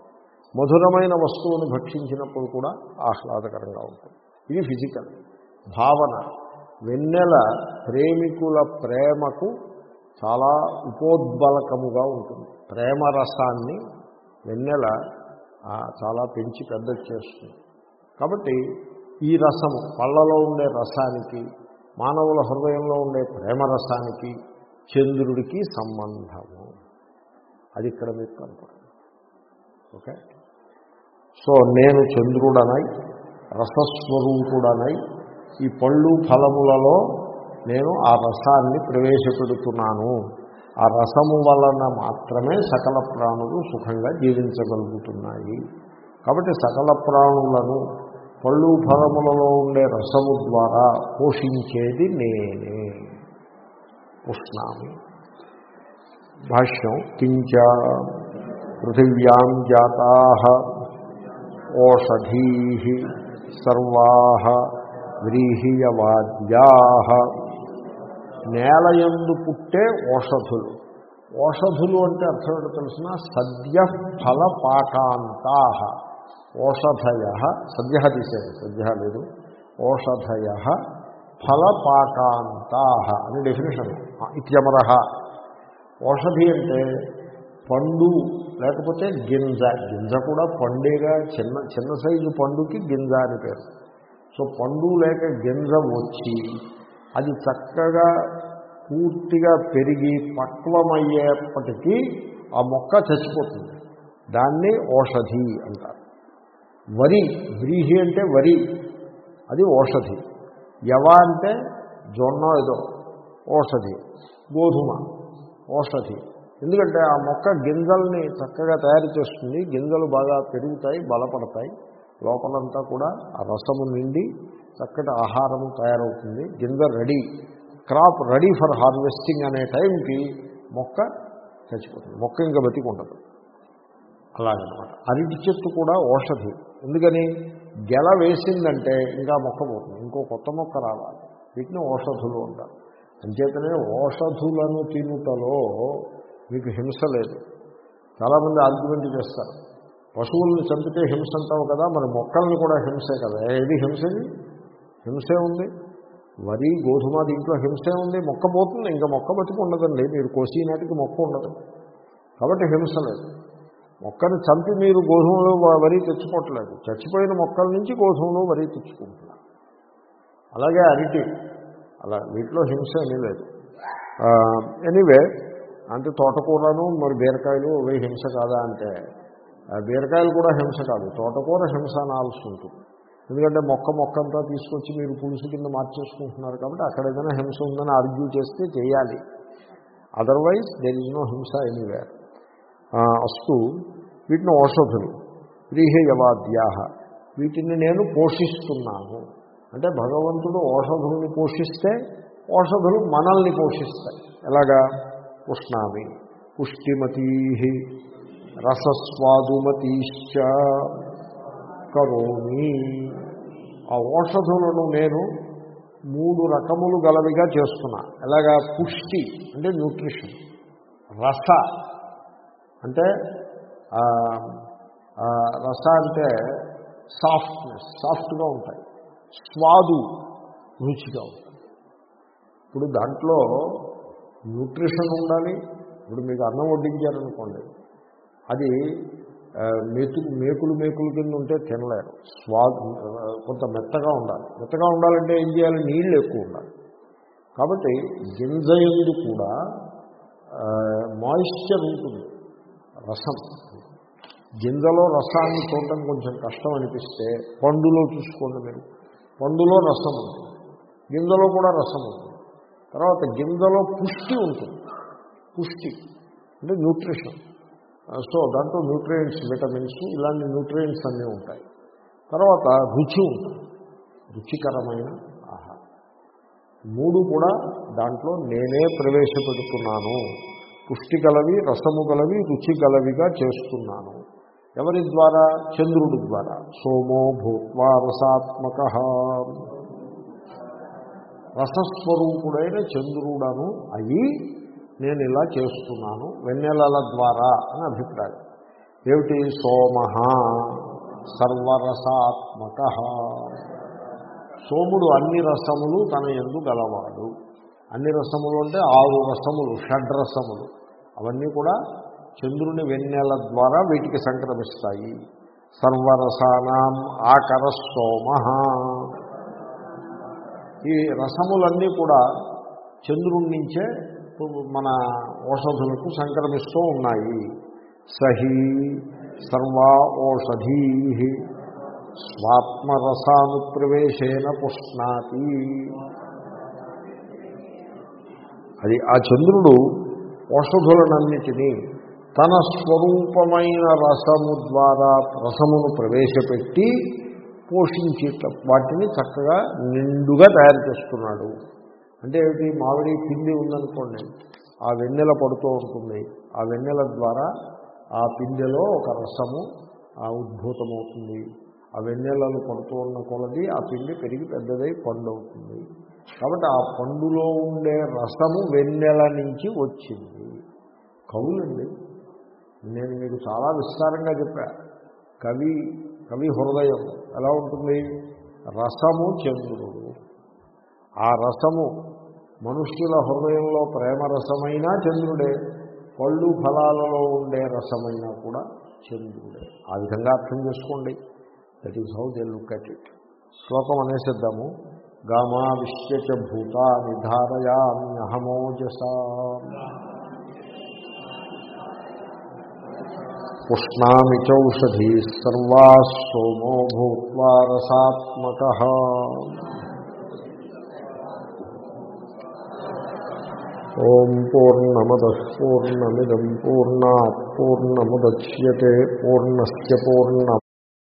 మధురమైన వస్తువును భక్షించినప్పుడు కూడా ఆహ్లాదకరంగా ఉంటుంది. ఇది ఫిజికల్ భావన. వెన్నెల ప్రేమికుల ప్రేమకు చాలా ఉపోద్బలకముగా ఉంటుంది. ప్రేమ రసాన్ని వెన్నెల చాలా పెంచి పెద్ద చేస్తుంది. కాబట్టి ఈ రసము పళ్ళలో ఉండే రసానికి మానవుల హృదయంలో ఉండే ప్రేమ రసానికి చంద్రుడికి సంబంధము. అది ఇక్కడ మీకు కనపడుతుంది. ఓకే? సో నేను చంద్రుడనై రసస్వరూపుడనై ఈ పళ్ళు ఫలములలో నేను ఆ రసాన్ని ప్రవేశపెడుతున్నాను. ఆ రసము వలన మాత్రమే సకల ప్రాణులు సుఖంగా జీవించగలుగుతున్నాయి. కాబట్టి సకల ప్రాణులను పళ్ళు ఫలములలో ఉండే రసము ద్వారా పోషించేది నేనే. ఉష్ణామి భాష్యం కించ పృథివ్యాం జాతా ఓషధీ సర్వా వ్రీహియవాద్యా. నేలయందు పుట్టే ఓషధులు. ఓషధులు అంటే అర్థం ఏంటో తెలిసిన? సద్య ఫల పాకాంతా ఓషధయ సద్య తీసేది సద్య లేదు. ఓషధయ ఫలపాకాంతా అని డెఫినేషన్ ఇత్యమర ఓషధి అంటే పండు లేకపోతే గింజ. గింజ కూడా పండేగా చిన్న చిన్న సైజు పండుకి గింజ అని పేరు. సో పండు లేక గింజ వచ్చి అది చక్కగా పూర్తిగా పెరిగి పక్వమయ్యేప్పటికీ ఆ మొక్క చచ్చిపోతుంది. దాన్ని ఓషధి అంటారు. వరి వ్రీహి అంటే వరి అది ఓషధి యవ అంటే జొన్న ఏదో. ఓషధి గోధుమ ఓషధి. ఎందుకంటే ఆ మొక్క గింజల్ని చక్కగా తయారు చేస్తుంది గింజలు బాగా పెరుగుతాయి బలపడతాయి. లోపలంతా కూడా ఆ రసము నిండి చక్కటి ఆహారము తయారవుతుంది. గింజ ready crop ready for harvesting అనే టైంకి మొక్క చచ్చిపోతుంది. మొక్క ఇంకా బతికుండదు. అలాగనమాట. అరటి చెట్టు కూడా ఓషధి. ఎందుకని? గెల వేసిందంటే ఇంకా మొక్క పోతుంది. ఇంకో కొత్త మొక్క రావాలి. వీటిని ఓషధులు అంటారు. అంచేతనే ఓషధులను తినుటలో మీకు హింస లేదు. చాలామంది ఆర్గ్యుమెంట్ చేస్తారు. పశువుల్ని చంపితే హింస అంటావు కదా మరి మొక్కలను కూడా హింసే కదా. ఏది హింసది హింసే ఉంది. వరి గోధుమ దీంట్లో హింసే ఉంది. మొక్క పోతుంది ఇంకా మొక్క బతికి ఉండదండి. మీరు కోసి నాటికి మొక్క ఉండదు. కాబట్టి హింస లేదు. మొక్కను చంపి మీరు గోధుమలో వరి తెచ్చుకోవట్లేదు. చచ్చిపోయిన మొక్కల నుంచి గోధుమలో వరి తెచ్చుకుంటున్నారు. అలాగే అరటి. అలా వీటిలో హింస ఏమీ లేదు. ఎనీవే అంటే తోటకూరను మరి బీరకాయలు అవి హింస కాదా అంటే బీరకాయలు కూడా హింస కాదు. తోటకూర హింస అనాల్సి ఉంటుంది ఎందుకంటే మొక్క మొక్క అంతా తీసుకొచ్చి మీరు పులుసు కింద మార్చేసుకుంటున్నారు కాబట్టి అక్కడ ఏదైనా హింస ఉందని ఆర్గ్యూ చేస్తే చేయాలి. అదర్వైజ్ దెర్ ఇస్ నో హింస ఎనీవేర్ అస్తు వీటిని ఔషధులు వ్రీహయవాద్యా వీటిని నేను పోషిస్తున్నాను. అంటే భగవంతుడు ఔషధుల్ని పోషిస్తే ఔషధులు మనల్ని పోషిస్తాయి. ఎలాగా? పుష్ణామి పుష్టిమతీ రసస్వాదుమతీశ్చ కరోమి. ఆ ఔషధులను నేను మూడు రకములు గలవిగా చేస్తున్నా. ఎలాగా? పుష్టి అంటే న్యూట్రిషన్. రస అంటే రస అంటే సాఫ్ట్నెస్ సాఫ్ట్గా ఉంటాయి. స్వాదు రుచిగా ఉంటుంది ఇప్పుడు దాంట్లో న్యూట్రిషన్ ఉండాలి. ఇప్పుడు మీకు అన్నం వడ్డించారనుకోండి అది ఆ, మేకులు మేకులు కింద ఉంటే తినలేరు. స్వాదు కొంత మెత్తగా ఉండాలి. మెత్తగా ఉండాలంటే ఏం చేయాలి? నీళ్ళు ఎక్కువ ఉండాలి. కాబట్టి గింజ ఎందు కూడా మాయిశ్చర్ ఉంటుంది. రసం. గింజలో రసాన్ని చూడటం కొంచెం కష్టం అనిపిస్తే పండులో చూసుకోండి మీరు. పండులో రసం ఉంటుంది. గింజలో కూడా రసం ఉంటుంది. తర్వాత గింజలో పుష్టి ఉంటుంది. పుష్టి అంటే న్యూట్రిషన్. సో దాంట్లో న్యూట్రియంట్స్ విటమిన్స్ ఇలాంటి న్యూట్రియంట్స్ అన్నీ ఉంటాయి. తర్వాత రుచి ఉంటుంది. రుచికరమైన ఆహారం. మూడు కూడా దాంట్లో నేనే ప్రవేశపెడుతున్నాను. పుష్టి గలవి రసము గలవి రుచి గలవిగా చేస్తున్నాను. ఎవరి ద్వారా? చంద్రుడి ద్వారా. సోమో భూత్వా రసాత్మక. రసస్వరూపుడైన చంద్రుడను అయి నేను ఇలా చేస్తున్నాను వెన్నెలల ద్వారా అని అభిప్రాయం. ఏమిటి? సోమ సర్వరసాత్మక. సోముడు అన్ని రసములు తన ఎందు గలవాడు. అన్ని రసములు అంటే ఆరు రసములు షడ్రసములు అవన్నీ కూడా చంద్రుని వెన్నెల ద్వారా వీటికి సంక్రమిస్తాయి. సర్వరసానాం ఆకర సోమ ఈ రసములన్నీ కూడా చంద్రుడి నుంచే మన ఓషధులకు సంక్రమిస్తూ ఉన్నాయి. సహీ సర్వా ఓషధీ స్వాత్మరసానుప్రవేశేన పుష్ణాతి. అది ఆ చంద్రుడు ఓషధులనన్నిటినీ తన స్వరూపమైన రసము ద్వారా రసమును ప్రవేశపెట్టి పోషించి వాటిని చక్కగా నిండుగా తయారు చేస్తున్నాడు. అంటే ఏమిటి? మామిడి పిండి ఉందనుకోండి ఆ వెన్నెల పడుతూ ఉంటుంది. ఆ వెన్నెల ద్వారా ఆ పిండిలో ఒక రసము ఉద్భూతమవుతుంది. ఆ వెన్నెలలు పడుతూ ఉన్న కొలది ఆ పిండి పెరిగి పెద్దదై పండు అవుతుంది కాబట్టి ఆ పండులో ఉండే రసము వెన్నెల నుంచి వచ్చింది. కవులండి నేను మీకు చాలా విస్తారంగా చెప్పా. కవి కవి హృదయం ఎలా ఉంటుంది? రసము చంద్రుడు. ఆ రసము మనుష్యుల హృదయంలో ప్రేమ రసమైనా చంద్రుడే పళ్ళు ఫలాలలో ఉండే రసమైనా కూడా చంద్రుడే. ఆ విధంగా అర్థం చేసుకోండి. That is how they look at it శ్లోకం అనేసిద్దాము. గామా విశ్వచ భూత నిధారయామ్యహమోజసా పుష్ణామి చౌషధీ సర్వా సోమో భూత్వా రసాత్మక ఓం పూర్ణమద పూర్ణమిదం పూర్ణా పూర్ణముద్యతే పూర్ణస్ పూర్ణ